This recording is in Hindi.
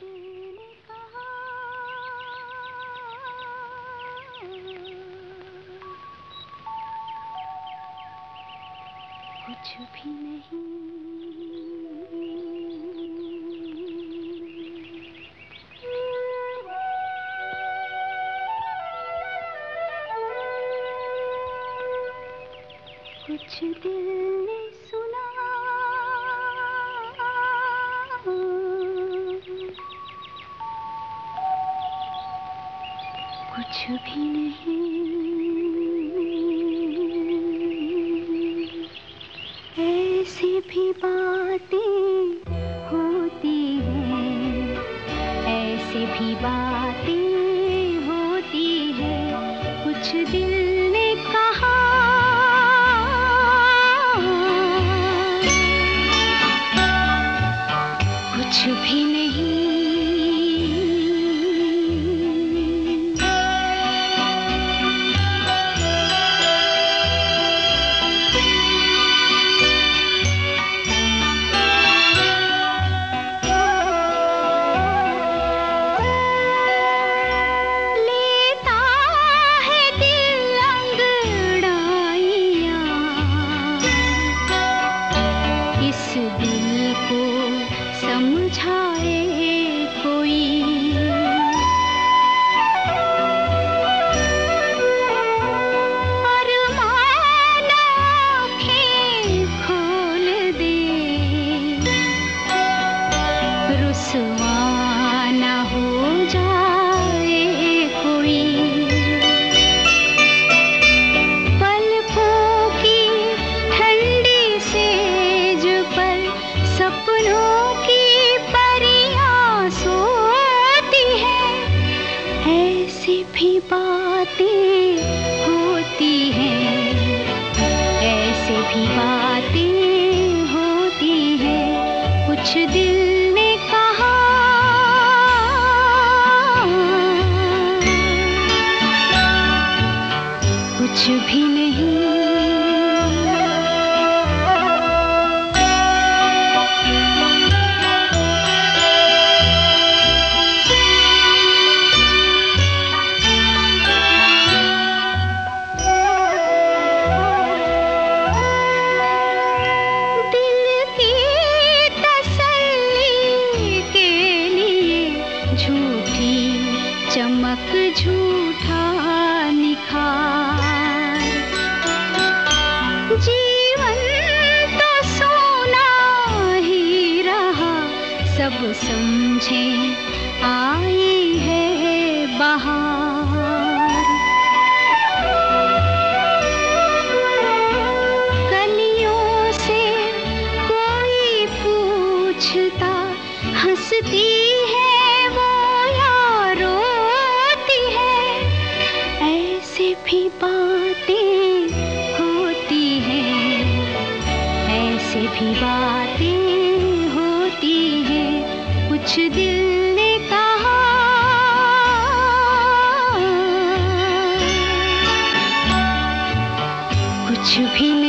कुछ भी नहीं। कुछ दिल कुछ भी नहीं। ऐसी भी बातें होती हैं, ऐसी भी बातें होती हैं। कुछ दिल ने कहा, कुछ भी समझाए कोई। खोल दे। रुसवा भी बातें होती हैं। कुछ दिल ने कहा कुछ भी झूठी चमक झूठा निखार। जीवन तो सोना ही रहा, सब समझे आई है बहार। कलियों से कोई पूछता, हंसती भी बातें होती हैं, ऐसे भी बातें होती हैं। कुछ दिल ने कहा, कुछ भी